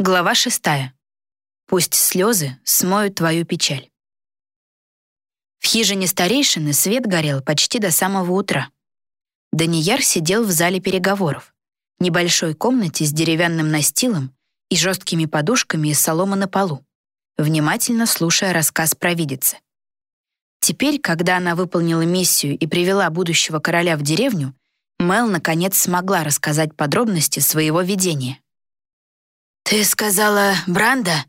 Глава шестая. Пусть слезы смоют твою печаль. В хижине старейшины свет горел почти до самого утра. Данияр сидел в зале переговоров, небольшой комнате с деревянным настилом и жесткими подушками из соломы на полу, внимательно слушая рассказ провидицы. Теперь, когда она выполнила миссию и привела будущего короля в деревню, Мел наконец смогла рассказать подробности своего видения. «Ты сказала, Бранда,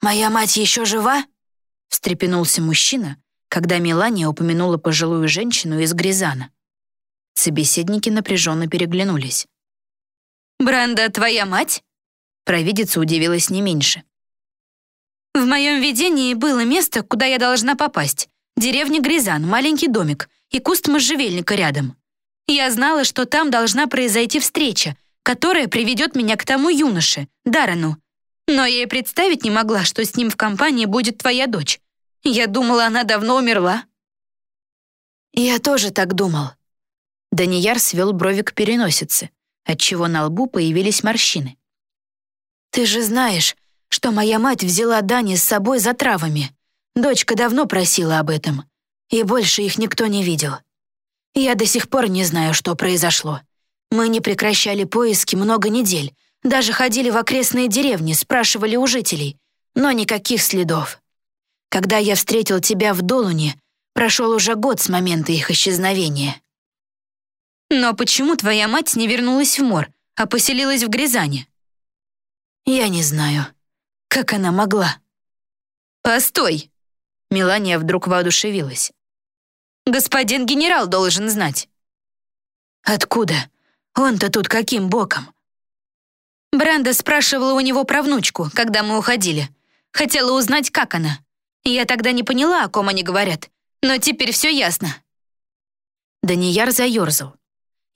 моя мать еще жива?» встрепенулся мужчина, когда Мелания упомянула пожилую женщину из Гризана. Собеседники напряженно переглянулись. «Бранда твоя мать?» Провидица удивилась не меньше. «В моем видении было место, куда я должна попасть. Деревня Гризан, маленький домик и куст можжевельника рядом. Я знала, что там должна произойти встреча, которая приведет меня к тому юноше, Дарану. Но я и представить не могла, что с ним в компании будет твоя дочь. Я думала, она давно умерла». «Я тоже так думал». Данияр свел брови к переносице, отчего на лбу появились морщины. «Ты же знаешь, что моя мать взяла Дани с собой за травами. Дочка давно просила об этом, и больше их никто не видел. Я до сих пор не знаю, что произошло. Мы не прекращали поиски много недель, даже ходили в окрестные деревни, спрашивали у жителей, но никаких следов. Когда я встретил тебя в Долуне, прошел уже год с момента их исчезновения. Но почему твоя мать не вернулась в Мор, а поселилась в Грязане? Я не знаю. Как она могла? Постой! Мелания вдруг воодушевилась. Господин генерал должен знать. Откуда? Он-то тут каким боком? Бранда спрашивала у него про внучку, когда мы уходили. Хотела узнать, как она. Я тогда не поняла, о ком они говорят, но теперь все ясно. Данияр заерзал.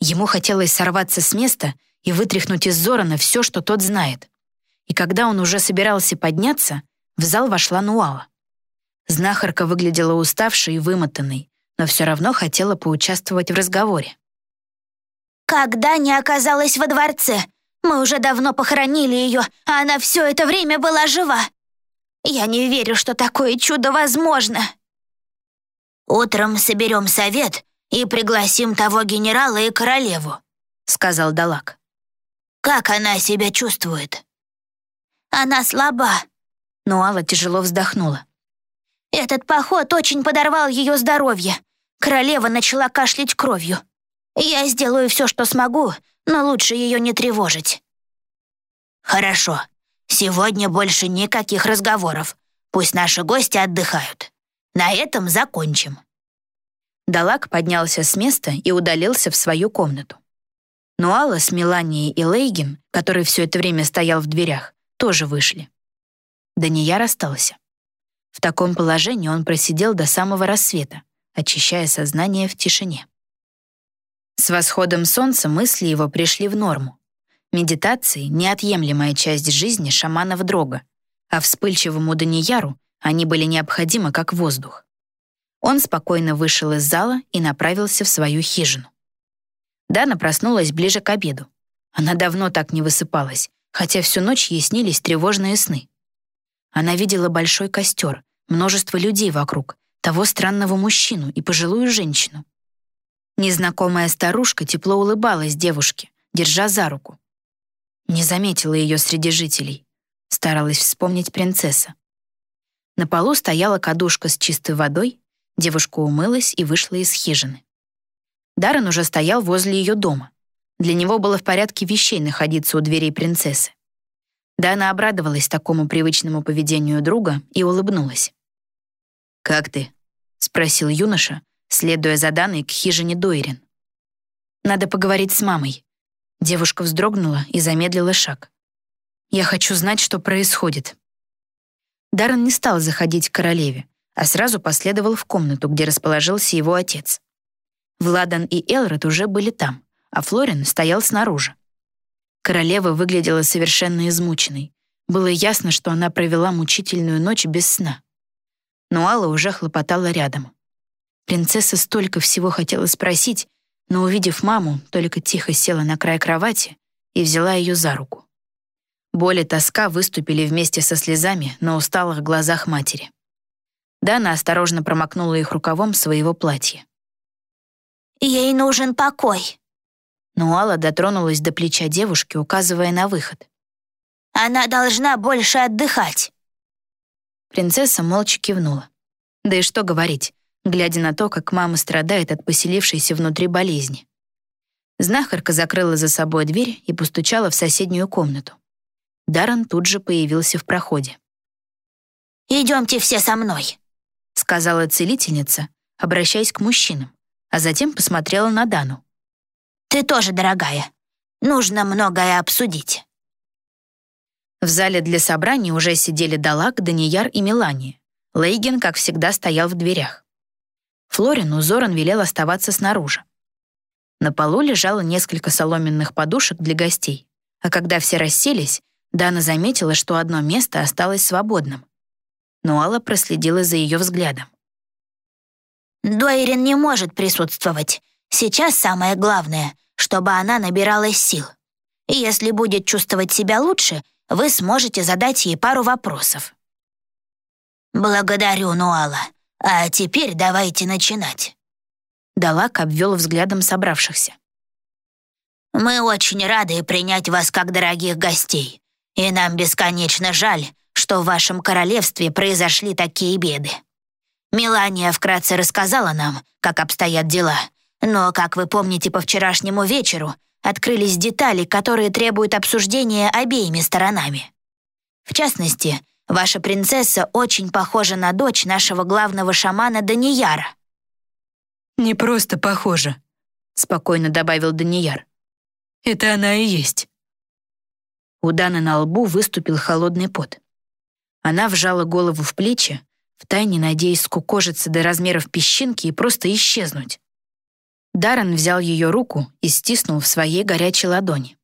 Ему хотелось сорваться с места и вытряхнуть из Зорана все, что тот знает. И когда он уже собирался подняться, в зал вошла Нуала. Знахарка выглядела уставшей и вымотанной, но все равно хотела поучаствовать в разговоре. «Когда не оказалась во дворце? Мы уже давно похоронили ее, а она все это время была жива. Я не верю, что такое чудо возможно». «Утром соберем совет и пригласим того генерала и королеву», — сказал Далак. «Как она себя чувствует?» «Она слаба», — Нуала тяжело вздохнула. Этот поход очень подорвал ее здоровье. Королева начала кашлять кровью. Я сделаю все, что смогу, но лучше ее не тревожить. Хорошо. Сегодня больше никаких разговоров. Пусть наши гости отдыхают. На этом закончим. Далак поднялся с места и удалился в свою комнату. Нуала с Меланией и Лейгин, который все это время стоял в дверях, тоже вышли. Данияр остался. В таком положении он просидел до самого рассвета, очищая сознание в тишине. С восходом солнца мысли его пришли в норму. Медитации — неотъемлемая часть жизни шаманов Дрога, а вспыльчивому Данияру они были необходимы как воздух. Он спокойно вышел из зала и направился в свою хижину. Дана проснулась ближе к обеду. Она давно так не высыпалась, хотя всю ночь ей снились тревожные сны. Она видела большой костер, множество людей вокруг, того странного мужчину и пожилую женщину. Незнакомая старушка тепло улыбалась девушке, держа за руку. Не заметила ее среди жителей. Старалась вспомнить принцесса. На полу стояла кадушка с чистой водой, девушка умылась и вышла из хижины. Даррен уже стоял возле ее дома. Для него было в порядке вещей находиться у дверей принцессы. Дана обрадовалась такому привычному поведению друга и улыбнулась. «Как ты?» — спросил юноша, следуя за Даной к хижине Дойрин. «Надо поговорить с мамой». Девушка вздрогнула и замедлила шаг. «Я хочу знать, что происходит». Даррен не стал заходить к королеве, а сразу последовал в комнату, где расположился его отец. Владан и Элрод уже были там, а Флорин стоял снаружи. Королева выглядела совершенно измученной. Было ясно, что она провела мучительную ночь без сна. Но Алла уже хлопотала рядом. Принцесса столько всего хотела спросить, но, увидев маму, только тихо села на край кровати и взяла ее за руку. Боль и тоска выступили вместе со слезами на усталых глазах матери. Дана осторожно промокнула их рукавом своего платья. «Ей нужен покой». Нуала дотронулась до плеча девушки, указывая на выход. «Она должна больше отдыхать». Принцесса молча кивнула. Да и что говорить, глядя на то, как мама страдает от поселившейся внутри болезни. Знахарка закрыла за собой дверь и постучала в соседнюю комнату. Даррен тут же появился в проходе. «Идемте все со мной», — сказала целительница, обращаясь к мужчинам, а затем посмотрела на Дану. «Ты тоже, дорогая. Нужно многое обсудить». В зале для собраний уже сидели Далак, Данияр и Мелания. Лейген, как всегда, стоял в дверях. Флорину Зоран велел оставаться снаружи. На полу лежало несколько соломенных подушек для гостей, а когда все расселись, Дана заметила, что одно место осталось свободным. Но Алла проследила за ее взглядом. «Дуэйрин не может присутствовать. Сейчас самое главное, чтобы она набиралась сил. И если будет чувствовать себя лучше, вы сможете задать ей пару вопросов». «Благодарю, Нуала. А теперь давайте начинать». Далак обвел взглядом собравшихся. «Мы очень рады принять вас как дорогих гостей, и нам бесконечно жаль, что в вашем королевстве произошли такие беды. Мелания вкратце рассказала нам, как обстоят дела, но, как вы помните по вчерашнему вечеру, открылись детали, которые требуют обсуждения обеими сторонами. В частности, ваша принцесса очень похожа на дочь нашего главного шамана Данияра. «Не просто похожа», — спокойно добавил Данияр. «Это она и есть». У Даны на лбу выступил холодный пот. Она вжала голову в плечи, втайне надеясь скукожиться до размеров песчинки и просто исчезнуть. Даррен взял ее руку и стиснул в своей горячей ладони.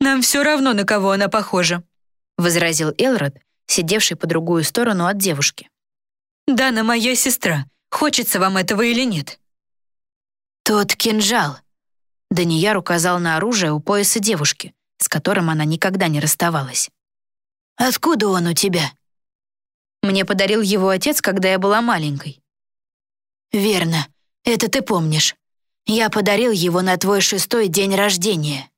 «Нам все равно, на кого она похожа», — возразил Элрод, сидевший по другую сторону от девушки. «Дана моя сестра, Хочется вам этого или нет?» «Тот кинжал». Данияр указал на оружие у пояса девушки, с которым она никогда не расставалась. «Откуда он у тебя?» «Мне подарил его отец, когда я была маленькой». «Верно, это ты помнишь. Я подарил его на твой шестой день рождения».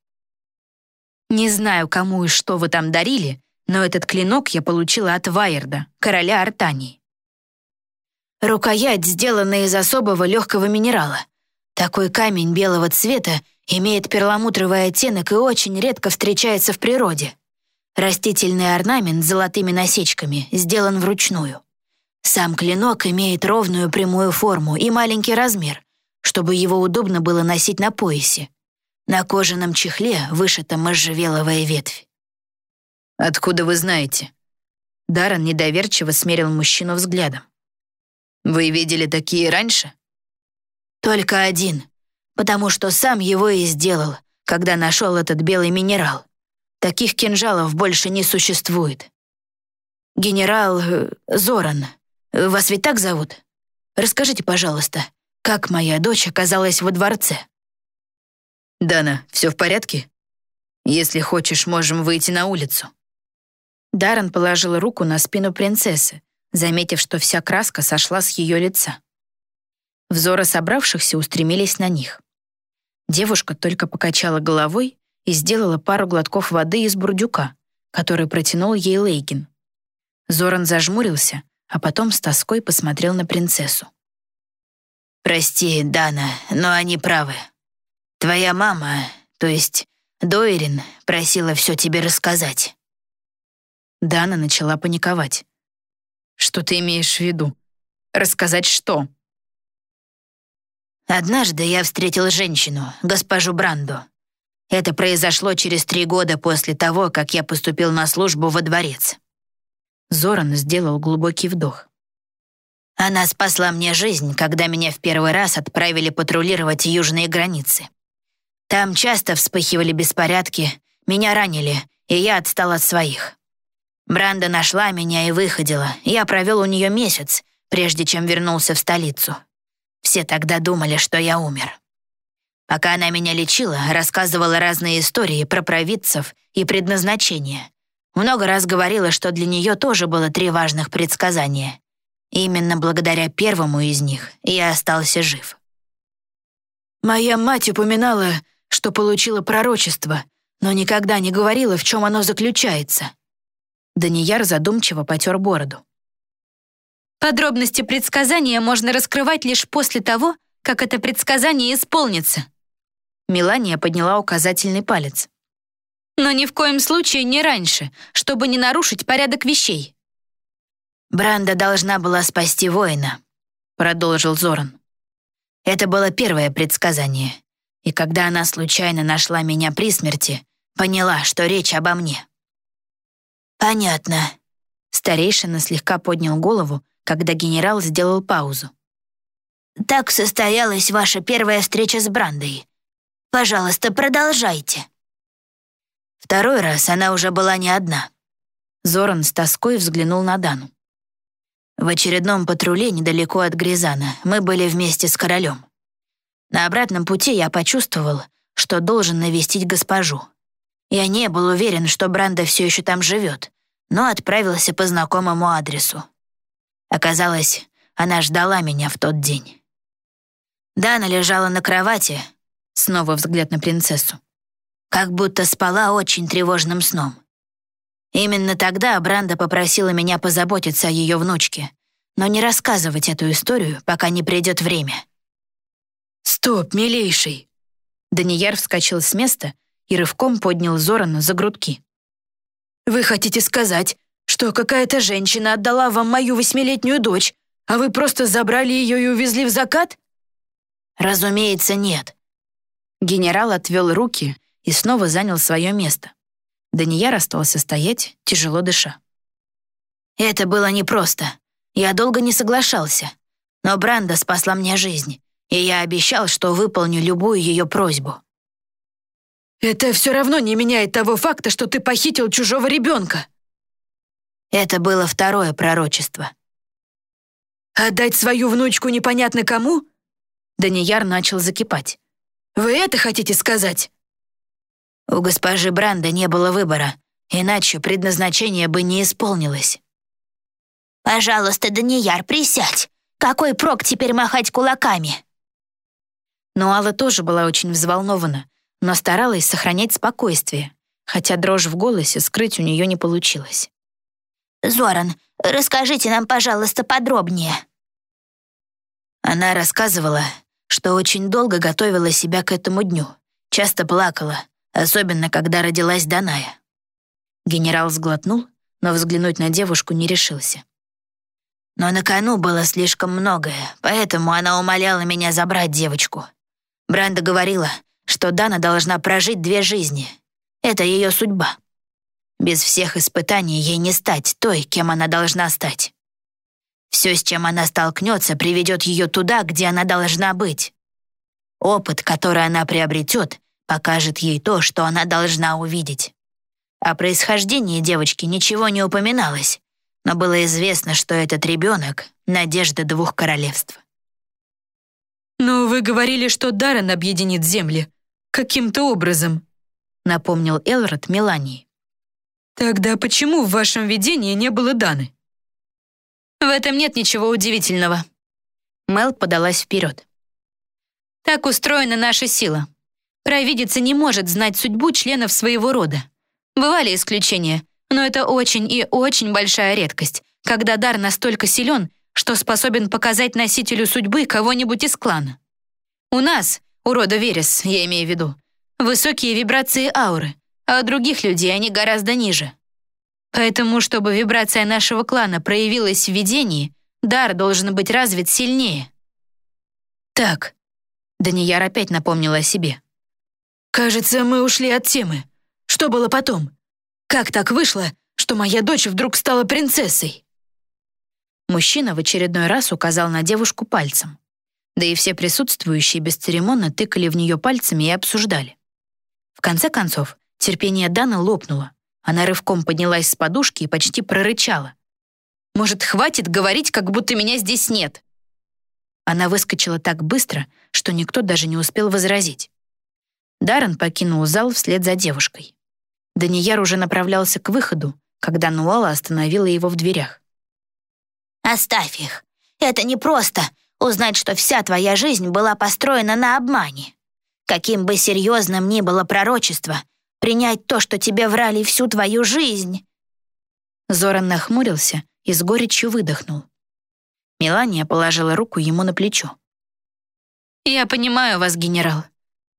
«Не знаю, кому и что вы там дарили, но этот клинок я получила от Вайерда, короля Артании. Рукоять сделана из особого легкого минерала. Такой камень белого цвета имеет перламутровый оттенок и очень редко встречается в природе. Растительный орнамент с золотыми насечками сделан вручную. Сам клинок имеет ровную прямую форму и маленький размер, чтобы его удобно было носить на поясе. На кожаном чехле вышита можжевеловая ветвь. «Откуда вы знаете?» Даррен недоверчиво смерил мужчину взглядом. Вы видели такие раньше? Только один, потому что сам его и сделал, когда нашел этот белый минерал. Таких кинжалов больше не существует. Генерал э, Зоран, вас ведь так зовут? Расскажите, пожалуйста, как моя дочь оказалась во дворце? Дана, все в порядке? Если хочешь, можем выйти на улицу. Даррен положил руку на спину принцессы, заметив, что вся краска сошла с ее лица. Взоры собравшихся устремились на них. Девушка только покачала головой и сделала пару глотков воды из бурдюка, который протянул ей Лейгин. Зоран зажмурился, а потом с тоской посмотрел на принцессу. «Прости, Дана, но они правы. Твоя мама, то есть Дойрин, просила все тебе рассказать». Дана начала паниковать. Что ты имеешь в виду? Рассказать что? Однажды я встретил женщину, госпожу Бранду. Это произошло через три года после того, как я поступил на службу во дворец. Зоран сделал глубокий вдох. Она спасла мне жизнь, когда меня в первый раз отправили патрулировать южные границы. Там часто вспыхивали беспорядки, меня ранили, и я отстал от своих. Бранда нашла меня и выходила. Я провел у нее месяц, прежде чем вернулся в столицу. Все тогда думали, что я умер. Пока она меня лечила, рассказывала разные истории про провидцев и предназначение. Много раз говорила, что для нее тоже было три важных предсказания. Именно благодаря первому из них я остался жив. Моя мать упоминала, что получила пророчество, но никогда не говорила, в чем оно заключается. Данияр задумчиво потер бороду. Подробности предсказания можно раскрывать лишь после того, как это предсказание исполнится. Мелания подняла указательный палец. Но ни в коем случае не раньше, чтобы не нарушить порядок вещей. «Бранда должна была спасти воина», — продолжил Зоран. «Это было первое предсказание, и когда она случайно нашла меня при смерти, поняла, что речь обо мне». «Понятно». Старейшина слегка поднял голову, когда генерал сделал паузу. «Так состоялась ваша первая встреча с Брандой. Пожалуйста, продолжайте». Второй раз она уже была не одна. Зоран с тоской взглянул на Дану. В очередном патруле недалеко от Гризана мы были вместе с королем. На обратном пути я почувствовал, что должен навестить госпожу. Я не был уверен, что Бранда все еще там живет, но отправился по знакомому адресу. Оказалось, она ждала меня в тот день. Дана лежала на кровати, Снова взгляд на принцессу. Как будто спала очень тревожным сном. Именно тогда Бранда попросила меня позаботиться о ее внучке, но не рассказывать эту историю, пока не придет время. «Стоп, милейший!» Данияр вскочил с места и рывком поднял Зорана за грудки. «Вы хотите сказать, что какая-то женщина отдала вам мою восьмилетнюю дочь, а вы просто забрали ее и увезли в закат?» «Разумеется, нет. Генерал отвел руки и снова занял свое место. Данияр остался стоять, тяжело дыша. «Это было непросто. Я долго не соглашался. Но Бранда спасла мне жизнь, и я обещал, что выполню любую ее просьбу». «Это все равно не меняет того факта, что ты похитил чужого ребенка». Это было второе пророчество. «Отдать свою внучку непонятно кому?» Данияр начал закипать. Вы это хотите сказать?» У госпожи Бранда не было выбора, иначе предназначение бы не исполнилось. «Пожалуйста, Данияр, присядь. Какой прок теперь махать кулаками?» Но Алла тоже была очень взволнована, но старалась сохранять спокойствие, хотя дрожь в голосе скрыть у нее не получилось. «Зоран, расскажите нам, пожалуйста, подробнее». Она рассказывала, что очень долго готовила себя к этому дню. Часто плакала, особенно когда родилась Даная. Генерал сглотнул, но взглянуть на девушку не решился. Но на кону было слишком многое, поэтому она умоляла меня забрать девочку. Бранда говорила, что Дана должна прожить две жизни. Это ее судьба. Без всех испытаний ей не стать той, кем она должна стать. Все, с чем она столкнется, приведет ее туда, где она должна быть. Опыт, который она приобретет, покажет ей то, что она должна увидеть. О происхождении девочки ничего не упоминалось, но было известно, что этот ребенок — надежда двух королевств. «Но вы говорили, что Даррен объединит земли. Каким-то образом», — напомнил Элрод Мелании. «Тогда почему в вашем видении не было Даны?» В этом нет ничего удивительного. Мел подалась вперед. Так устроена наша сила. Провидица не может знать судьбу членов своего рода. Бывали исключения, но это очень и очень большая редкость, когда дар настолько силен, что способен показать носителю судьбы кого-нибудь из клана. У нас, у рода Верес, я имею в виду, высокие вибрации ауры, а у других людей они гораздо ниже. Поэтому, чтобы вибрация нашего клана проявилась в видении, дар должен быть развит сильнее. Так, Данияр опять напомнила о себе. «Кажется, мы ушли от темы. Что было потом? Как так вышло, что моя дочь вдруг стала принцессой?» Мужчина в очередной раз указал на девушку пальцем. Да и все присутствующие бесцеремонно тыкали в нее пальцами и обсуждали. В конце концов, терпение Даны лопнуло. Она рывком поднялась с подушки и почти прорычала. «Может, хватит говорить, как будто меня здесь нет?» Она выскочила так быстро, что никто даже не успел возразить. Даррен покинул зал вслед за девушкой. Данияр уже направлялся к выходу, когда Нуала остановила его в дверях. «Оставь их. Это непросто — узнать, что вся твоя жизнь была построена на обмане. Каким бы серьезным ни было пророчество, принять то, что тебе врали всю твою жизнь». Зоран нахмурился и с горечью выдохнул. Мелания положила руку ему на плечо. «Я понимаю вас, генерал.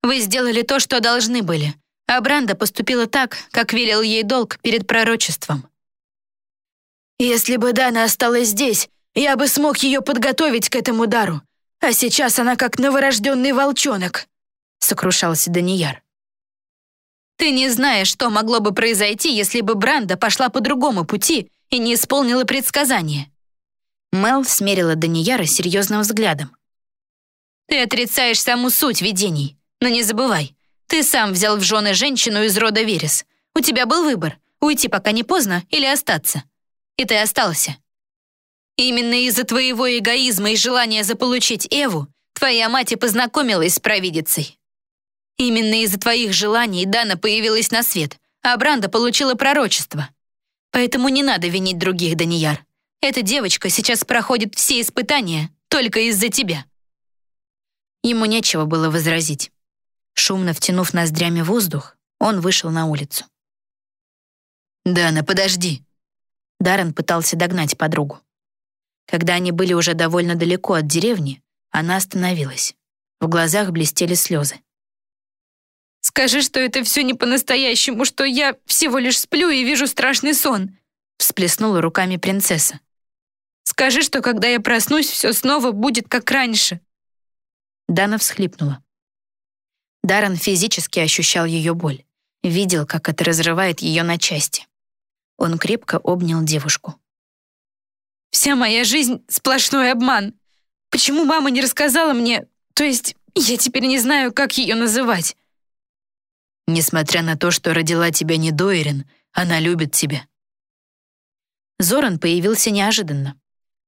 Вы сделали то, что должны были, а Бранда поступила так, как велел ей долг перед пророчеством. «Если бы Дана осталась здесь, я бы смог ее подготовить к этому удару, а сейчас она как новорожденный волчонок», — сокрушался Данияр. «Ты не знаешь, что могло бы произойти, если бы Бранда пошла по другому пути и не исполнила предсказание». Мел смерила Данияра серьезным взглядом. «Ты отрицаешь саму суть видений, но не забывай, ты сам взял в жены женщину из рода Верес. У тебя был выбор — уйти пока не поздно или остаться. И ты остался. Именно из-за твоего эгоизма и желания заполучить Эву твоя мать и познакомилась с провидицей. Именно из-за твоих желаний Дана появилась на свет, а Бранда получила пророчество. Поэтому не надо винить других, Данияр. Эта девочка сейчас проходит все испытания только из-за тебя». Ему нечего было возразить. Шумно втянув ноздрями воздух, он вышел на улицу. «Дана, подожди!» Даррен пытался догнать подругу. Когда они были уже довольно далеко от деревни, она остановилась. В глазах блестели слезы. «Скажи, что это все не по-настоящему, что я всего лишь сплю и вижу страшный сон», всплеснула руками принцесса. «Скажи, что когда я проснусь, все снова будет как раньше». Дана всхлипнула. Даррен физически ощущал ее боль, видел, как это разрывает ее на части. Он крепко обнял девушку. «Вся моя жизнь — сплошной обман. Почему мама не рассказала мне? То есть я теперь не знаю, как ее называть». «Несмотря на то, что родила тебя не Дойрин, она любит тебя». Зоран появился неожиданно.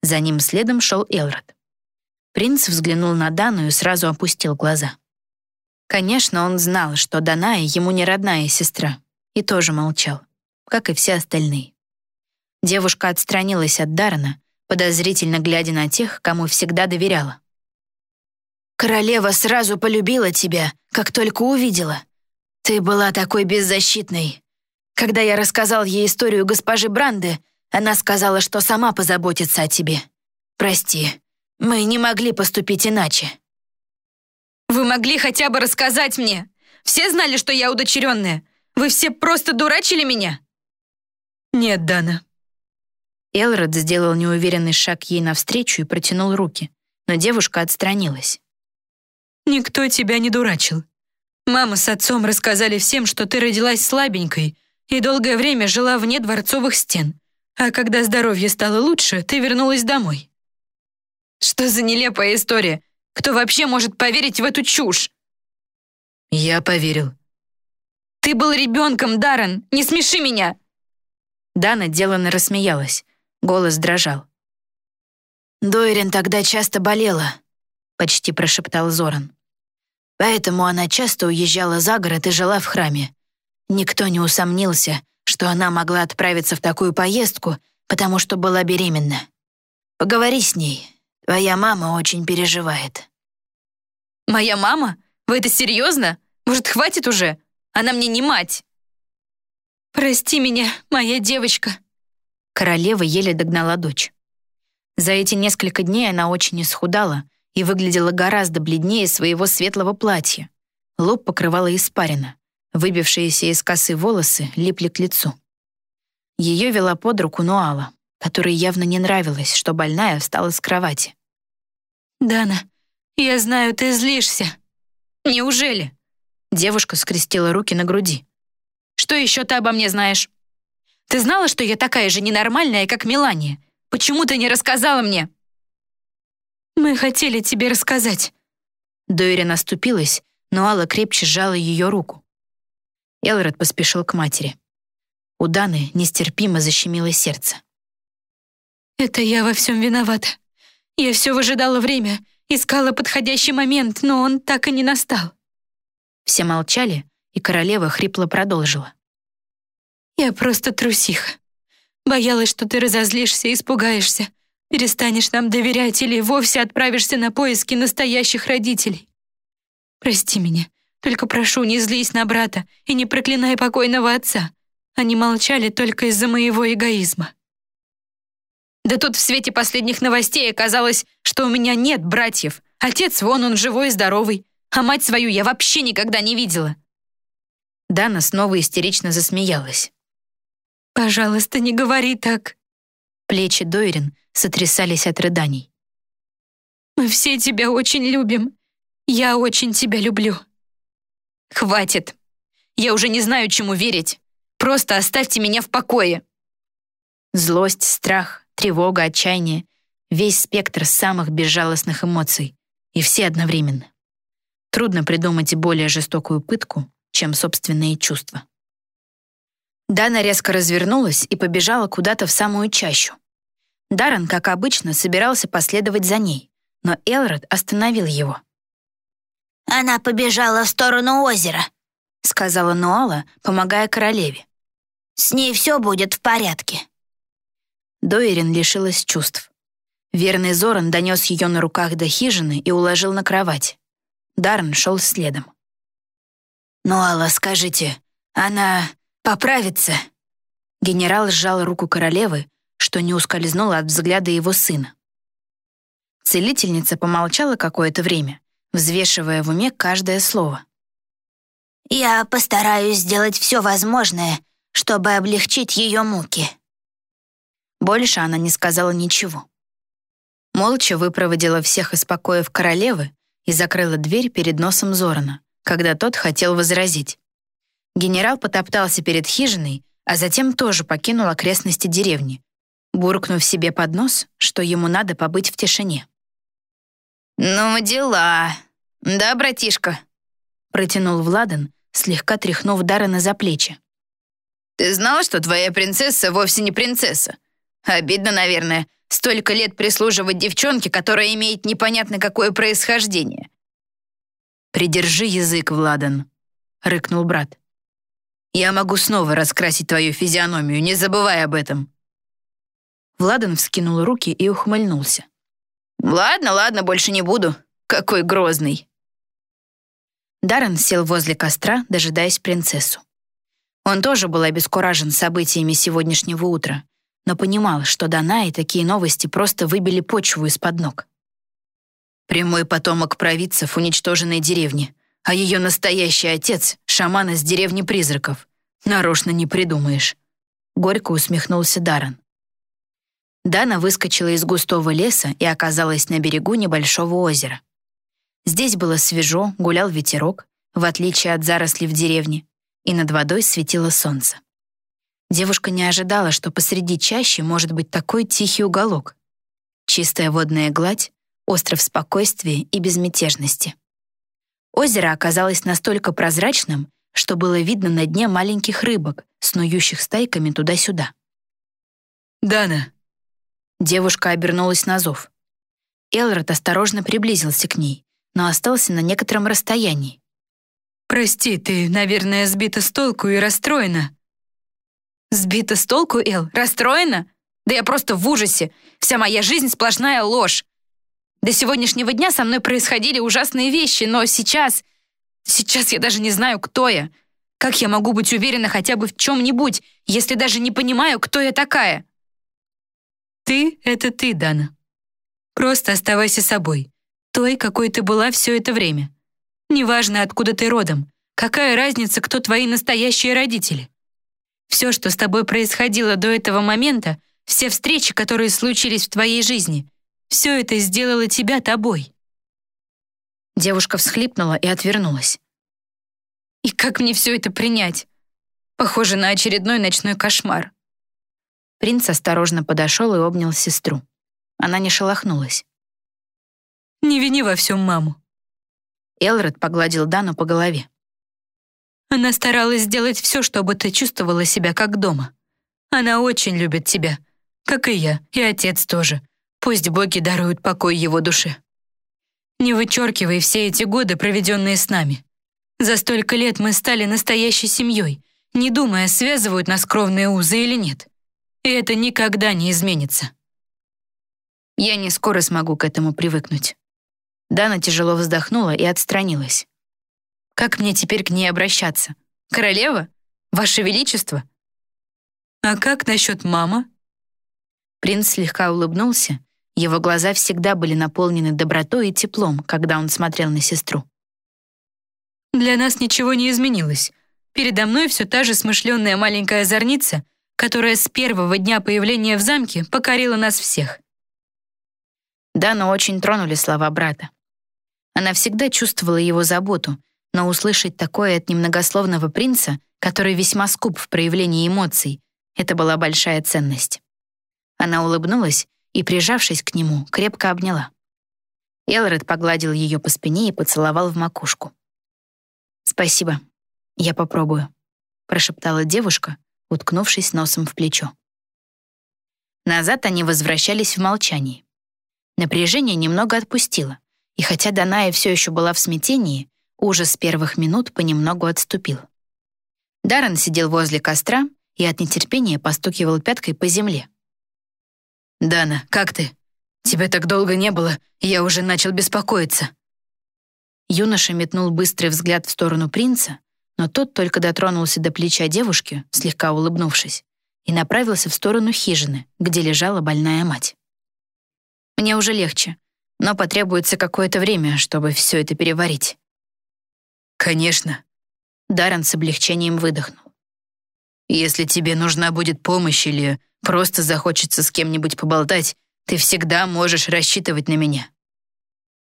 За ним следом шел Элрод. Принц взглянул на Дану и сразу опустил глаза. Конечно, он знал, что Даная ему не родная сестра, и тоже молчал, как и все остальные. Девушка отстранилась от Дарана, подозрительно глядя на тех, кому всегда доверяла. «Королева сразу полюбила тебя, как только увидела. Ты была такой беззащитной. Когда я рассказал ей историю госпожи Бранды, она сказала, что сама позаботится о тебе. Прости, мы не могли поступить иначе». Вы могли хотя бы рассказать мне. Все знали, что я удочеренная. Вы все просто дурачили меня?» «Нет, Дана». Элрод сделал неуверенный шаг ей навстречу и протянул руки, но девушка отстранилась. «Никто тебя не дурачил. Мама с отцом рассказали всем, что ты родилась слабенькой и долгое время жила вне дворцовых стен, а когда здоровье стало лучше, ты вернулась домой». «Что за нелепая история? Кто вообще может поверить в эту чушь?» «Я поверил». «Ты был ребенком, Даррен! Не смеши меня!» Дана деланно рассмеялась. Голос дрожал. «Дойрин тогда часто болела», — почти прошептал Зоран. «Поэтому она часто уезжала за город и жила в храме. Никто не усомнился, что она могла отправиться в такую поездку, потому что была беременна. Поговори с ней, Твоя мама очень переживает». «Моя мама? Вы это серьезно? Может, хватит уже? Она мне не мать». «Прости меня, моя девочка». Королева еле догнала дочь. За эти несколько дней она очень исхудала и выглядела гораздо бледнее своего светлого платья. Лоб покрывала испарина. Выбившиеся из косы волосы липли к лицу. Ее вела под руку Нуала которой явно не нравилось, что больная встала с кровати. «Дана, я знаю, ты злишься. Неужели?» Девушка скрестила руки на груди. «Что еще ты обо мне знаешь? Ты знала, что я такая же ненормальная, как Мелания? Почему ты не рассказала мне?» «Мы хотели тебе рассказать». Дойри наступилась, но Алла крепче сжала ее руку. Элрод поспешил к матери. У Даны нестерпимо защемило сердце. Это я во всем виновата. Я все выжидала время, искала подходящий момент, но он так и не настал. Все молчали, и королева хрипло продолжила. «Я просто трусиха. Боялась, что ты разозлишься и испугаешься, перестанешь нам доверять или вовсе отправишься на поиски настоящих родителей. Прости меня, только прошу, не злись на брата и не проклинай покойного отца. Они молчали только из-за моего эгоизма». Да тут в свете последних новостей оказалось, что у меня нет братьев. Отец вон он живой и здоровый, а мать свою я вообще никогда не видела. Дана снова истерично засмеялась. «Пожалуйста, не говори так». Плечи Дойрин сотрясались от рыданий. «Мы все тебя очень любим. Я очень тебя люблю». «Хватит. Я уже не знаю, чему верить. Просто оставьте меня в покое». Злость, страх, тревога, отчаяние — весь спектр самых безжалостных эмоций, и все одновременно. Трудно придумать более жестокую пытку, чем собственные чувства. Дана резко развернулась и побежала куда-то в самую чащу. Даррен, как обычно, собирался последовать за ней, но Элрод остановил его. «Она побежала в сторону озера», — сказала Нуала, помогая королеве. «С ней все будет в порядке». Дойрин лишилась чувств. Верный Зоран донес ее на руках до хижины и уложил на кровать. Дарн шел следом. «Нуала, скажите, она поправится?» Генерал сжал руку королевы, что не ускользнуло от взгляда его сына. Целительница помолчала какое-то время, взвешивая в уме каждое слово. «Я постараюсь сделать все возможное, чтобы облегчить ее муки», больше она не сказала ничего. Молча выпроводила всех из покоев королевы и закрыла дверь перед носом Зорана, когда тот хотел возразить. Генерал потоптался перед хижиной, а затем тоже покинул окрестности деревни, буркнув себе под нос, что ему надо побыть в тишине. «Ну, дела. Да, братишка?» протянул Владан, слегка тряхнув Даррена за плечи. «Ты знал, что твоя принцесса вовсе не принцесса? Обидно, наверное, столько лет прислуживать девчонке, которая имеет непонятно какое происхождение. «Придержи язык, Владан», — рыкнул брат. «Я могу снова раскрасить твою физиономию, не забывай об этом». Владан вскинул руки и ухмыльнулся. «Ладно, ладно, больше не буду. Какой грозный». Даррен сел возле костра, дожидаясь принцессу. Он тоже был обескуражен событиями сегодняшнего утра но понимал, что Дана и такие новости просто выбили почву из-под ног. Прямой потомок провидцев уничтоженной деревни, а ее настоящий отец — шаман из деревни призраков. Нарочно не придумаешь. Горько усмехнулся Даран. Дана выскочила из густого леса и оказалась на берегу небольшого озера. Здесь было свежо, гулял ветерок, в отличие от зарослей в деревне, и над водой светило солнце. Девушка не ожидала, что посреди чащи может быть такой тихий уголок. Чистая водная гладь, остров спокойствия и безмятежности. Озеро оказалось настолько прозрачным, что было видно на дне маленьких рыбок, снующих стайками туда-сюда. «Дана!» Девушка обернулась на зов. Элрод осторожно приблизился к ней, но остался на некотором расстоянии. «Прости, ты, наверное, сбита с толку и расстроена», Сбита с толку, Эл? Расстроена? Да я просто в ужасе. Вся моя жизнь сплошная ложь. До сегодняшнего дня со мной происходили ужасные вещи, но сейчас... Сейчас я даже не знаю, кто я. Как я могу быть уверена хотя бы в чем-нибудь, если даже не понимаю, кто я такая? Ты — это ты, Дана. Просто оставайся собой. Той, какой ты была все это время. Неважно, откуда ты родом. Какая разница, кто твои настоящие родители? Все, что с тобой происходило до этого момента, все встречи, которые случились в твоей жизни, все это сделало тебя тобой. Девушка всхлипнула и отвернулась. И как мне все это принять? Похоже на очередной ночной кошмар. Принц осторожно подошел и обнял сестру. Она не шелохнулась. «Не вини во всем маму». Элрод погладил Дану по голове. Она старалась сделать все, чтобы ты чувствовала себя как дома. Она очень любит тебя, как и я, и отец тоже. Пусть боги даруют покой его душе. Не вычеркивай все эти годы, проведенные с нами. За столько лет мы стали настоящей семьей, не думая, связывают нас кровные узы или нет. И это никогда не изменится. Я не скоро смогу к этому привыкнуть. Дана тяжело вздохнула и отстранилась. Как мне теперь к ней обращаться? Королева? Ваше Величество? А как насчет мама? Принц слегка улыбнулся. Его глаза всегда были наполнены добротой и теплом, когда он смотрел на сестру. Для нас ничего не изменилось. Передо мной все та же смышленная маленькая озорница, которая с первого дня появления в замке покорила нас всех. Дану очень тронули слова брата. Она всегда чувствовала его заботу, но услышать такое от немногословного принца, который весьма скуп в проявлении эмоций, это была большая ценность. Она улыбнулась и, прижавшись к нему, крепко обняла. Элред погладил ее по спине и поцеловал в макушку. «Спасибо. Я попробую», — прошептала девушка, уткнувшись носом в плечо. Назад они возвращались в молчании. Напряжение немного отпустило, и хотя Даная все еще была в смятении, ужас первых минут понемногу отступил. Даррен сидел возле костра и от нетерпения постукивал пяткой по земле. «Дана, как ты? Тебя так долго не было, и я уже начал беспокоиться», Юноша метнул быстрый взгляд в сторону принца, но тот только дотронулся до плеча девушки, слегка улыбнувшись, и направился в сторону хижины, где лежала больная мать. «Мне уже легче, но потребуется какое-то время, чтобы все это переварить». «Конечно», — Даррен с облегчением выдохнул. «Если тебе нужна будет помощь или просто захочется с кем-нибудь поболтать, ты всегда можешь рассчитывать на меня».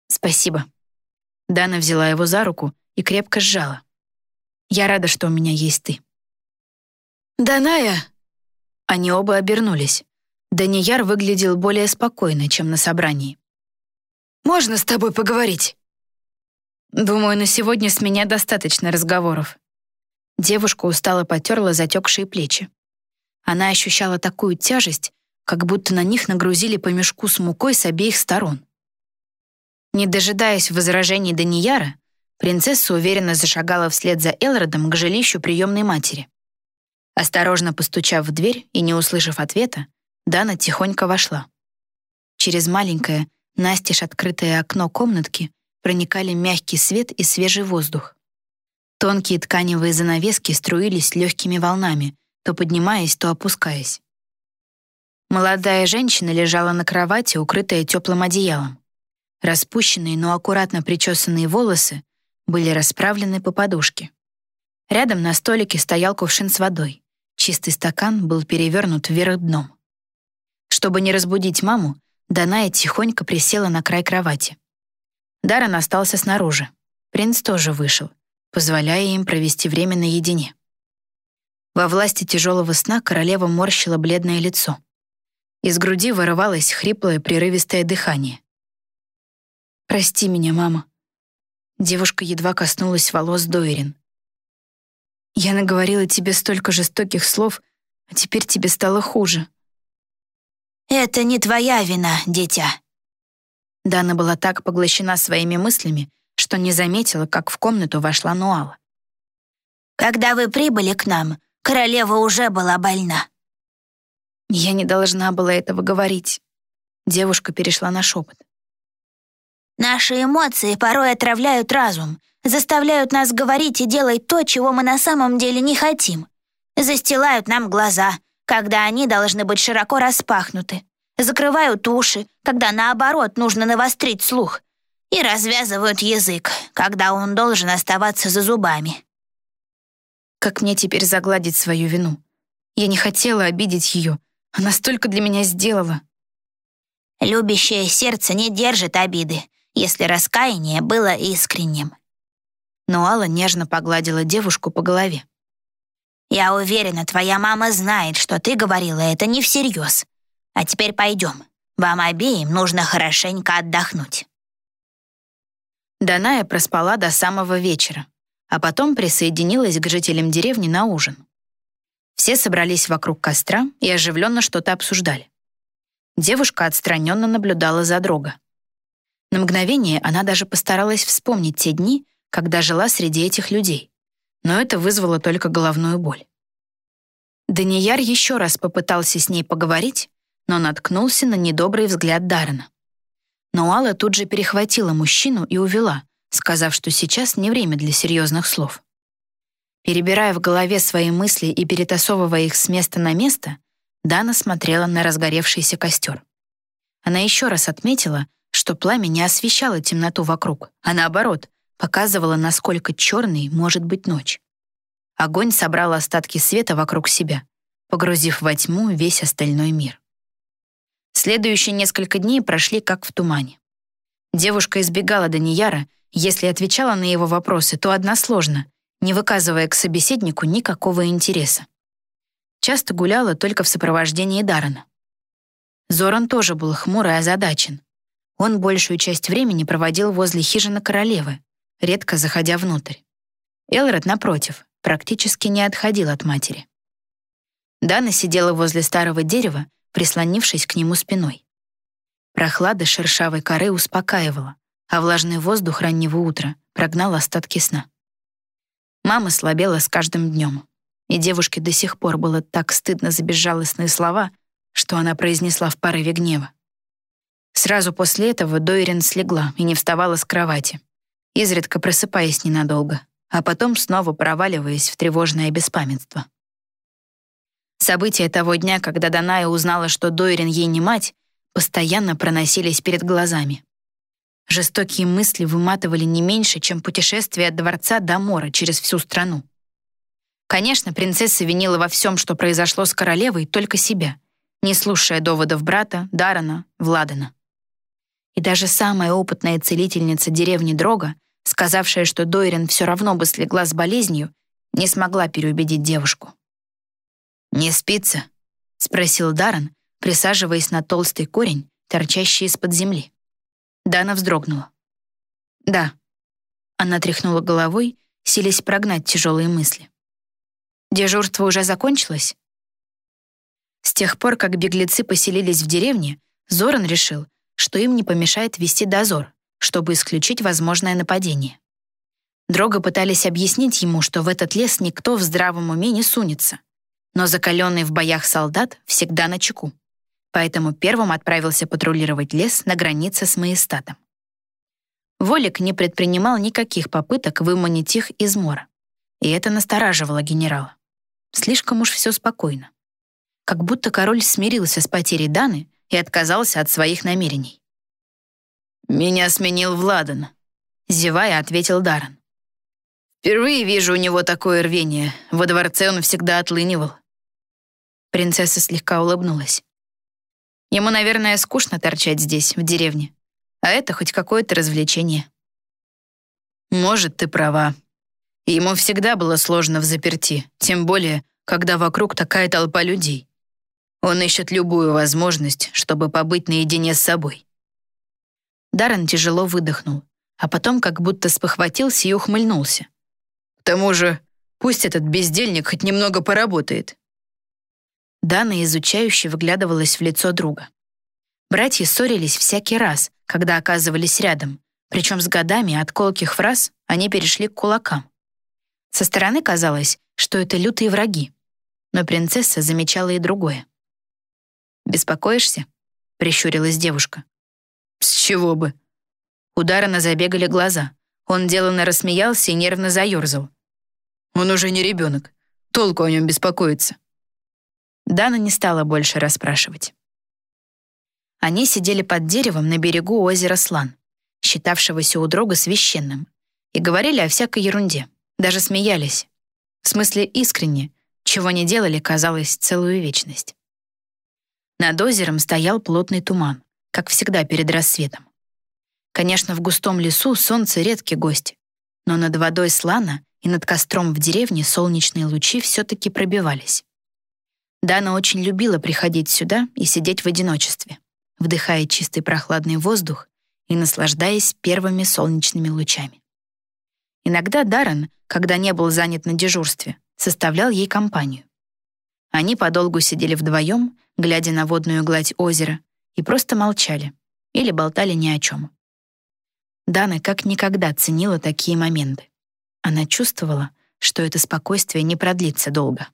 «Спасибо», Дана взяла его за руку и крепко сжала. «Я рада, что у меня есть ты». «Даная!» Они оба обернулись. Данияр выглядел более спокойно, чем на собрании. «Можно с тобой поговорить?» «Думаю, на сегодня с меня достаточно разговоров». Девушка устало потерла затекшие плечи. Она ощущала такую тяжесть, как будто на них нагрузили по мешку с мукой с обеих сторон. Не дожидаясь возражений Данияра, принцесса уверенно зашагала вслед за Элродом к жилищу приемной матери. Осторожно постучав в дверь и не услышав ответа, Дана тихонько вошла. Через маленькое, настежь открытое окно комнатки проникали мягкий свет и свежий воздух. Тонкие тканевые занавески струились легкими волнами, то поднимаясь, то опускаясь. Молодая женщина лежала на кровати, укрытая теплым одеялом. Распущенные, но аккуратно причесанные волосы были расправлены по подушке. Рядом на столике стоял кувшин с водой. Чистый стакан был перевернут вверх дном. Чтобы не разбудить маму, Даная тихонько присела на край кровати. Даррен остался снаружи. Принц тоже вышел, позволяя им провести время наедине. Во власти тяжелого сна королева морщила бледное лицо. Из груди вырывалось хриплое прерывистое дыхание. «Прости меня, мама». Девушка едва коснулась волос Дойрин. «Я наговорила тебе столько жестоких слов, а теперь тебе стало хуже». «Это не твоя вина, дитя». Дана была так поглощена своими мыслями, что не заметила, как в комнату вошла Нуала. «Когда вы прибыли к нам, королева уже была больна». Я не должна была этого говорить. Девушка перешла на шепот. Наши эмоции порой отравляют разум, заставляют нас говорить и делать то, чего мы на самом деле не хотим. Застилают нам глаза, когда они должны быть широко распахнуты. Закрывают уши, когда наоборот нужно навострить слух. И развязывают язык, когда он должен оставаться за зубами. Как мне теперь загладить свою вину? Я не хотела обидеть ее. Она столько для меня сделала. Любящее сердце не держит обиды, если раскаяние было искренним. Но Алла нежно погладила девушку по голове. «Я уверена, твоя мама знает, что ты говорила это не всерьез. А теперь пойдем. Вам обеим нужно хорошенько отдохнуть». Даная проспала до самого вечера, а потом присоединилась к жителям деревни на ужин. Все собрались вокруг костра и оживленно что-то обсуждали. Девушка отстраненно наблюдала за дрога. На мгновение она даже постаралась вспомнить те дни, когда жила среди этих людей, но это вызвало только головную боль. Данияр еще раз попытался с ней поговорить, но наткнулся на недобрый взгляд Даррена. Но Алла тут же перехватила мужчину и увела, сказав, что сейчас не время для серьезных слов. Перебирая в голове свои мысли и перетасовывая их с места на место, Дана смотрела на разгоревшийся костер. Она еще раз отметила, что пламя не освещало темноту вокруг, а наоборот, показывало, насколько черной может быть ночь. Огонь собрал остатки света вокруг себя, погрузив во тьму весь остальной мир. Следующие несколько дней прошли как в тумане. Девушка избегала Данияра, если отвечала на его вопросы, то односложно, не выказывая к собеседнику никакого интереса. Часто гуляла только в сопровождении Дарана. Зоран тоже был хмур и озадачен. Он большую часть времени проводил возле хижины королевы, редко заходя внутрь. Элрод, напротив, практически не отходил от матери. Дана сидела возле старого дерева, прислонившись к нему спиной. Прохлада шершавой коры успокаивала, а влажный воздух раннего утра прогнал остатки сна. Мама слабела с каждым днем, и девушке до сих пор было так стыдно за безжалостные слова, что она произнесла в порыве гнева. Сразу после этого Дойрин слегла и не вставала с кровати, изредка просыпаясь ненадолго, а потом снова проваливаясь в тревожное беспамятство. События того дня, когда Даная узнала, что Дойрин ей не мать, постоянно проносились перед глазами. Жестокие мысли выматывали не меньше, чем путешествие от дворца до мора через всю страну. Конечно, принцесса винила во всем, что произошло с королевой, только себя, не слушая доводов брата, Дарана, Владана. И даже самая опытная целительница деревни Дрога, сказавшая, что Дойрин все равно бы слегла с болезнью, не смогла переубедить девушку. «Не спится?» — спросил Даран, присаживаясь на толстый корень, торчащий из-под земли. Дана вздрогнула. «Да». Она тряхнула головой, силясь прогнать тяжелые мысли. «Дежурство уже закончилось?» С тех пор, как беглецы поселились в деревне, Зоран решил, что им не помешает вести дозор, чтобы исключить возможное нападение. Дрога пытались объяснить ему, что в этот лес никто в здравом уме не сунется, но закаленный в боях солдат всегда на чеку. Поэтому первым отправился патрулировать лес на границе с Маестатом. Волик не предпринимал никаких попыток выманить их из мора, и это настораживало генерала. Слишком уж все спокойно. Как будто король смирился с потерей Даны и отказался от своих намерений. «Меня сменил Владан», — зевая ответил Даран. «Впервые вижу у него такое рвение. Во дворце он всегда отлынивал». Принцесса слегка улыбнулась. Ему, наверное, скучно торчать здесь, в деревне. А это хоть какое-то развлечение. Может, ты права. Ему всегда было сложно в заперти, тем более, когда вокруг такая толпа людей. Он ищет любую возможность, чтобы побыть наедине с собой. Даррен тяжело выдохнул, а потом как будто спохватился и ухмыльнулся. К тому же, пусть этот бездельник хоть немного поработает. Дана изучающе выглядывалась в лицо друга. Братья ссорились всякий раз, когда оказывались рядом, причем с годами от колких фраз они перешли к кулакам. Со стороны казалось, что это лютые враги, но принцесса замечала и другое. «Беспокоишься?» — прищурилась девушка. «С чего бы?» У Даррена забегали глаза. Он деланно рассмеялся и нервно заёрзал. «Он уже не ребенок. Толку о нем беспокоиться». Дана не стала больше расспрашивать. Они сидели под деревом на берегу озера Слан, считавшегося у Дрога священным, и говорили о всякой ерунде, даже смеялись. В смысле искренне, чего не делали, казалось, целую вечность. Над озером стоял плотный туман, как всегда перед рассветом. Конечно, в густом лесу солнце редкий гость, но над водой слана и над костром в деревне солнечные лучи все-таки пробивались. Дана очень любила приходить сюда и сидеть в одиночестве, вдыхая чистый прохладный воздух и наслаждаясь первыми солнечными лучами. Иногда Даррен, когда не был занят на дежурстве, составлял ей компанию. Они подолгу сидели вдвоем, глядя на водную гладь озера, и просто молчали или болтали ни о чем. Дана как никогда ценила такие моменты. Она чувствовала, что это спокойствие не продлится долго.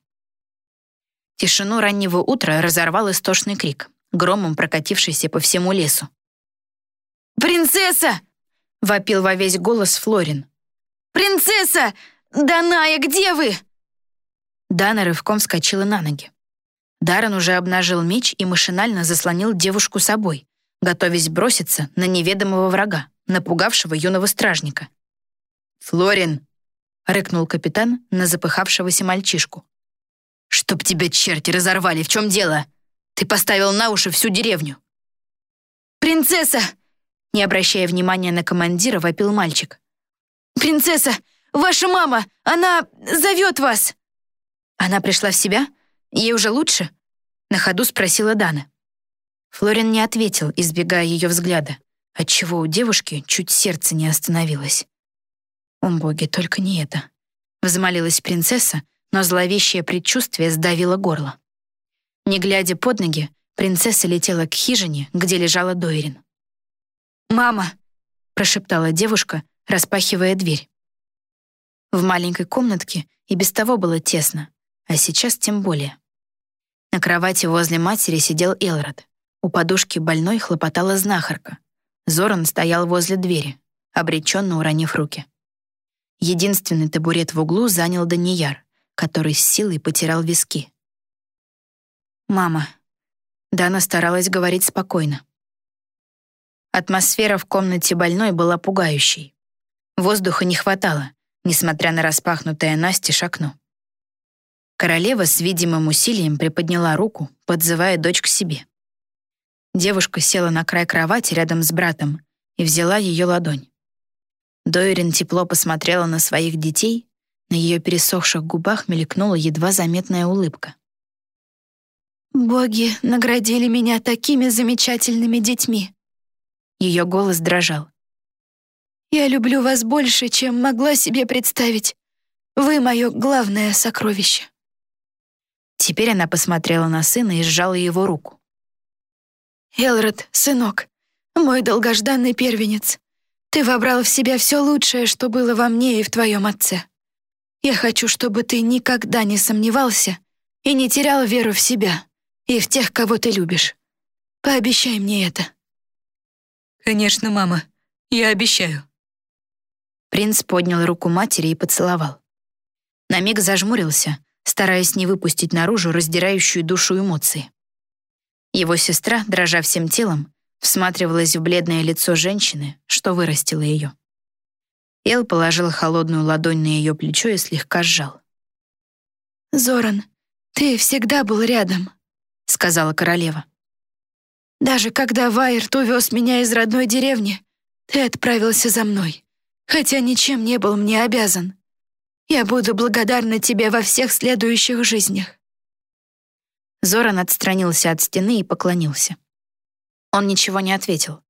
Тишину раннего утра разорвал истошный крик, громом прокатившийся по всему лесу. «Принцесса!» — вопил во весь голос Флорин. «Принцесса! Даная, где вы?» Дана рывком вскочила на ноги. Даррен уже обнажил меч и машинально заслонил девушку собой, готовясь броситься на неведомого врага, напугавшего юного стражника. «Флорин!» — рыкнул капитан на запыхавшегося мальчишку. «Чтоб тебя черти разорвали, в чем дело? Ты поставил на уши всю деревню!» «Принцесса!» Не обращая внимания на командира, вопил мальчик. «Принцесса, ваша мама, она зовет вас!» «Она пришла в себя? Ей уже лучше?» На ходу спросила Дана. Флорин не ответил, избегая ее взгляда, отчего у девушки чуть сердце не остановилось. «О, боги, только не это!» Взмолилась принцесса, но зловещее предчувствие сдавило горло. Не глядя под ноги, принцесса летела к хижине, где лежала Дойрин. «Мама!» — прошептала девушка, распахивая дверь. В маленькой комнатке и без того было тесно, а сейчас тем более. На кровати возле матери сидел Элрод. У подушки больной хлопотала знахарка. Зоран стоял возле двери, обреченно уронив руки. Единственный табурет в углу занял Данияр, который с силой потирал виски. «Мама». Дана старалась говорить спокойно. Атмосфера в комнате больной была пугающей. Воздуха не хватало, несмотря на распахнутое настежь окно. Королева с видимым усилием приподняла руку, подзывая дочь к себе. Девушка села на край кровати рядом с братом и взяла ее ладонь. Дойрин тепло посмотрела на своих детей, на ее пересохших губах мелькнула едва заметная улыбка. «Боги наградили меня такими замечательными детьми», ее голос дрожал. «Я люблю вас больше, чем могла себе представить. Вы — мое главное сокровище». Теперь она посмотрела на сына и сжала его руку. «Элрод, сынок, мой долгожданный первенец, ты вобрал в себя все лучшее, что было во мне и в твоем отце. Я хочу, чтобы ты никогда не сомневался и не терял веру в себя и в тех, кого ты любишь. Пообещай мне это». «Конечно, мама. Я обещаю». Принц поднял руку матери и поцеловал. На миг зажмурился, стараясь не выпустить наружу раздирающую душу эмоции. Его сестра, дрожа всем телом, всматривалась в бледное лицо женщины, что вырастила ее. Эл положил холодную ладонь на ее плечо и слегка сжал. «Зоран, ты всегда был рядом», — сказала королева. Даже когда Вайерт увез меня из родной деревни, ты отправился за мной, хотя ничем не был мне обязан. Я буду благодарна тебе во всех следующих жизнях». Зоран отстранился от стены и поклонился. Он ничего не ответил.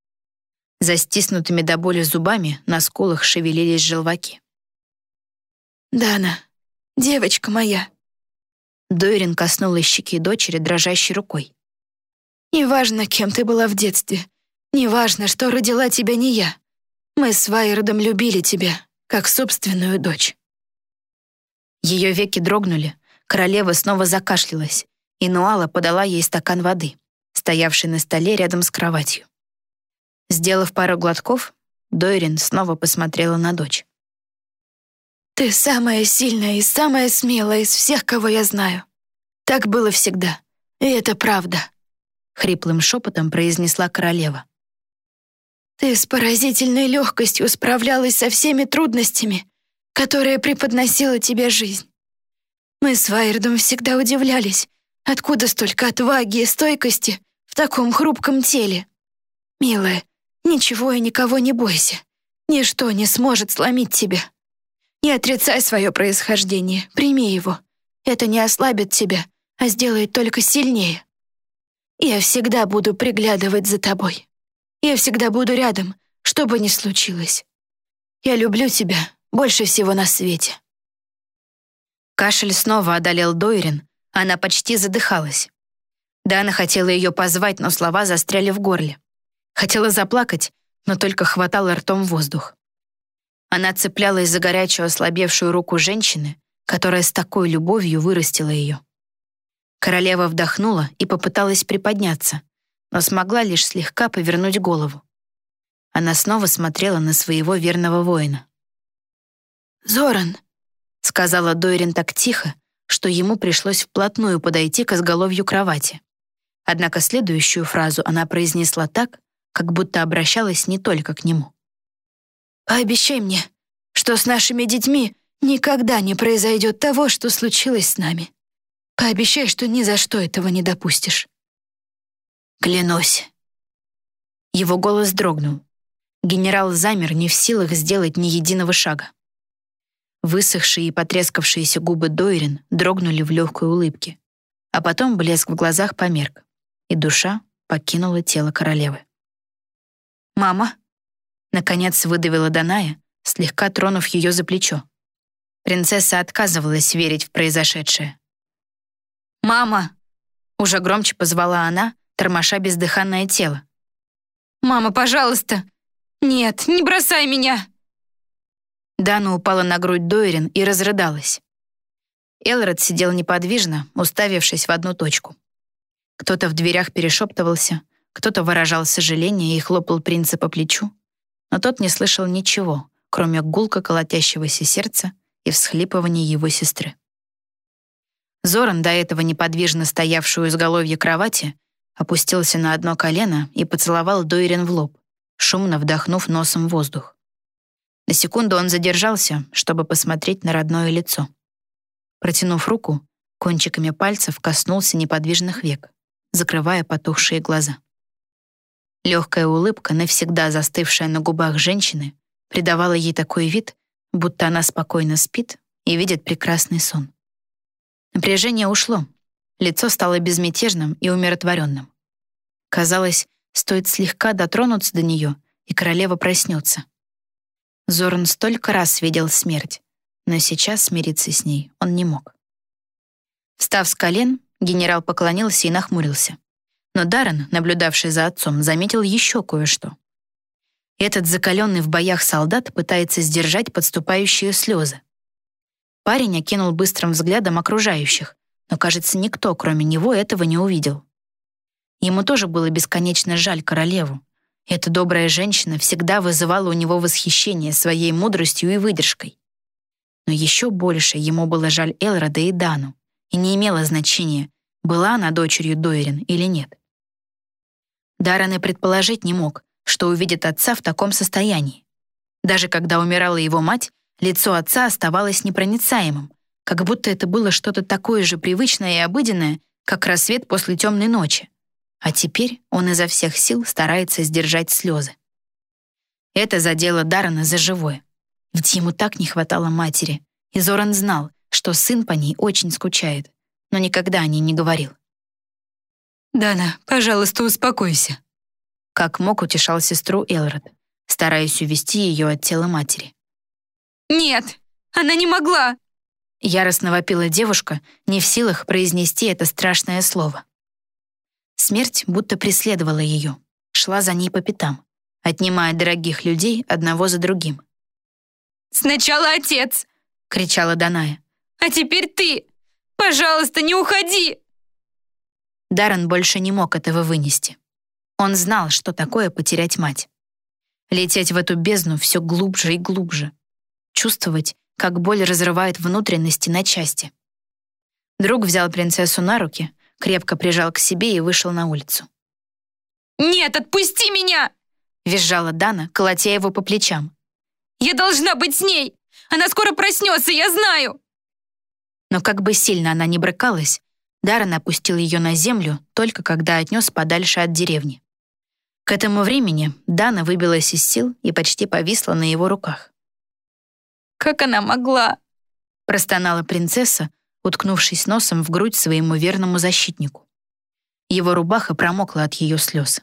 За стиснутыми до боли зубами на скулах шевелились желваки. «Дана, девочка моя». Дойрин коснулась щеки дочери дрожащей рукой. Неважно, кем ты была в детстве. Неважно, что родила тебя не я. Мы с Вайердом любили тебя, как собственную дочь». Ее веки дрогнули, королева снова закашлялась, и Нуала подала ей стакан воды, стоявший на столе рядом с кроватью. Сделав пару глотков, Дойрин снова посмотрела на дочь. «Ты самая сильная и самая смелая из всех, кого я знаю. Так было всегда, и это правда» хриплым шепотом произнесла королева. «Ты с поразительной легкостью справлялась со всеми трудностями, которые преподносила тебе жизнь. Мы с Вайердом всегда удивлялись, откуда столько отваги и стойкости в таком хрупком теле. Милая, ничего и никого не бойся. Ничто не сможет сломить тебя. Не отрицай свое происхождение, прими его. Это не ослабит тебя, а сделает только сильнее. Я всегда буду приглядывать за тобой. Я всегда буду рядом, что бы ни случилось. Я люблю тебя больше всего на свете». Кашель снова одолел Дойрин, она почти задыхалась. Дана хотела ее позвать, но слова застряли в горле. Хотела заплакать, но только хватала ртом воздух. Она цеплялась за горячую ослабевшую руку женщины, которая с такой любовью вырастила ее. Королева вдохнула и попыталась приподняться, но смогла лишь слегка повернуть голову. Она снова смотрела на своего верного воина. «Зоран», — сказала Дойрин так тихо, что ему пришлось вплотную подойти к изголовью кровати. Однако следующую фразу она произнесла так, как будто обращалась не только к нему. «Пообещай мне, что с нашими детьми никогда не произойдет того, что случилось с нами. Пообещай, что ни за что этого не допустишь». «Клянусь». Его голос дрогнул. Генерал замер не в силах сделать ни единого шага. Высохшие и потрескавшиеся губы Дойрин дрогнули в легкой улыбке, а потом блеск в глазах померк, и душа покинула тело королевы. «Мама!» — наконец выдавила Даная, слегка тронув ее за плечо. Принцесса отказывалась верить в произошедшее. «Мама!» — уже громче позвала она, тормоша бездыханное тело. «Мама, пожалуйста! Нет, не бросай меня!» Дана упала на грудь Дойрин и разрыдалась. Элрод сидел неподвижно, уставившись в одну точку. Кто-то в дверях перешептывался, кто-то выражал сожаление и хлопал принца по плечу, но тот не слышал ничего, кроме гулка колотящегося сердца и всхлипывания его сестры. Зоран, до этого неподвижно стоявшую у изголовья кровати, опустился на одно колено и поцеловал Дойрин в лоб, шумно вдохнув носом воздух. На секунду он задержался, чтобы посмотреть на родное лицо. Протянув руку, кончиками пальцев коснулся неподвижных век, закрывая потухшие глаза. Легкая улыбка, навсегда застывшая на губах женщины, придавала ей такой вид, будто она спокойно спит и видит прекрасный сон. Напряжение ушло, лицо стало безмятежным и умиротворенным. Казалось, стоит слегка дотронуться до нее, и королева проснется. Зорн столько раз видел смерть, но сейчас смириться с ней он не мог. Встав с колен, генерал поклонился и нахмурился. Но Даррен, наблюдавший за отцом, заметил еще кое-что. Этот закаленный в боях солдат пытается сдержать подступающие слезы. Парень окинул быстрым взглядом окружающих, но, кажется, никто, кроме него, этого не увидел. Ему тоже было бесконечно жаль королеву, эта добрая женщина всегда вызывала у него восхищение своей мудростью и выдержкой. Но еще больше ему было жаль Элрода и Дану, и не имело значения, была она дочерью Дойрин или нет. Даррен и предположить не мог, что увидит отца в таком состоянии. Даже когда умирала его мать, лицо отца оставалось непроницаемым, как будто это было что-то такое же привычное и обыденное, как рассвет после темной ночи. А теперь он изо всех сил старается сдержать слезы. Это задело Даррена за живое. Ведь ему так не хватало матери, и Зоран знал, что сын по ней очень скучает, но никогда о ней не говорил. «Дана, пожалуйста, успокойся», как мог утешал сестру Элрод, стараясь увести ее от тела матери. «Нет, она не могла!» Яростно вопила девушка, не в силах произнести это страшное слово. Смерть будто преследовала ее, шла за ней по пятам, отнимая дорогих людей одного за другим. «Сначала отец!» — кричала Даная. «А теперь ты! Пожалуйста, не уходи!» Даррен больше не мог этого вынести. Он знал, что такое потерять мать. Лететь в эту бездну все глубже и глубже. Чувствовать, как боль разрывает внутренности на части. Друг взял принцессу на руки, крепко прижал к себе и вышел на улицу. «Нет, отпусти меня!» — визжала Дана, колотя его по плечам. «Я должна быть с ней! Она скоро проснется, я знаю!» Но как бы сильно она ни брыкалась, Даррен опустил ее на землю только когда отнес подальше от деревни. К этому времени Дана выбилась из сил и почти повисла на его руках. «Как она могла?» — простонала принцесса, уткнувшись носом в грудь своему верному защитнику. Его рубаха промокла от ее слез.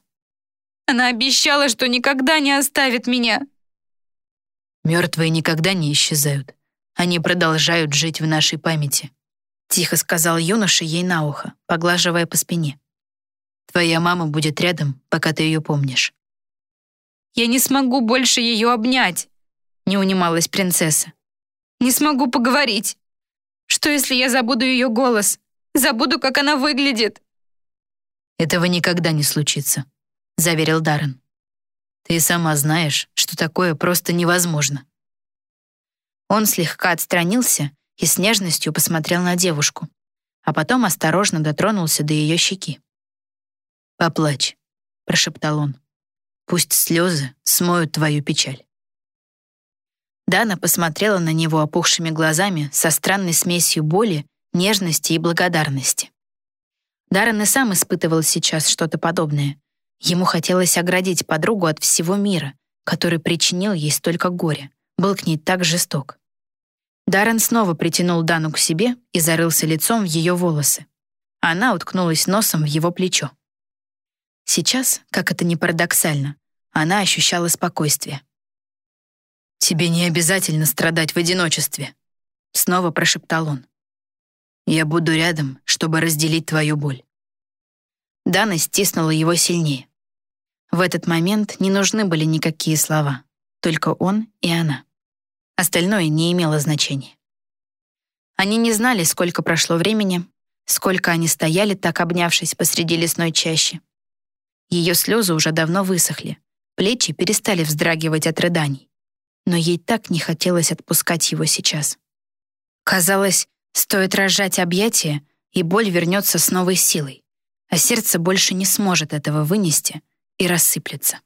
«Она обещала, что никогда не оставит меня!» «Мертвые никогда не исчезают. Они продолжают жить в нашей памяти», — тихо сказал юноша ей на ухо, поглаживая по спине. «Твоя мама будет рядом, пока ты ее помнишь». Я не смогу больше ее обнять!» Не унималась принцесса. «Не смогу поговорить. Что, если я забуду ее голос? Забуду, как она выглядит?» «Этого никогда не случится», — заверил Даррен. «Ты сама знаешь, что такое просто невозможно». Он слегка отстранился и с нежностью посмотрел на девушку, а потом осторожно дотронулся до ее щеки. «Поплачь», — прошептал он. «Пусть слезы смоют твою печаль». Дана посмотрела на него опухшими глазами со странной смесью боли, нежности и благодарности. Даррен и сам испытывал сейчас что-то подобное. Ему хотелось оградить подругу от всего мира, который причинил ей столько горя, был к ней так жесток. Даррен снова притянул Дану к себе и зарылся лицом в ее волосы. Она уткнулась носом в его плечо. Сейчас, как это ни парадоксально, она ощущала спокойствие. «Тебе не обязательно страдать в одиночестве», — снова прошептал он. «Я буду рядом, чтобы разделить твою боль». Дана стиснула его сильнее. В этот момент не нужны были никакие слова, только он и она. Остальное не имело значения. Они не знали, сколько прошло времени, сколько они стояли, так обнявшись посреди лесной чащи. Ее слезы уже давно высохли, плечи перестали вздрагивать от рыданий. Но ей так не хотелось отпускать его сейчас. Казалось, стоит разжать объятия, и боль вернется с новой силой, а сердце больше не сможет этого вынести и рассыплется.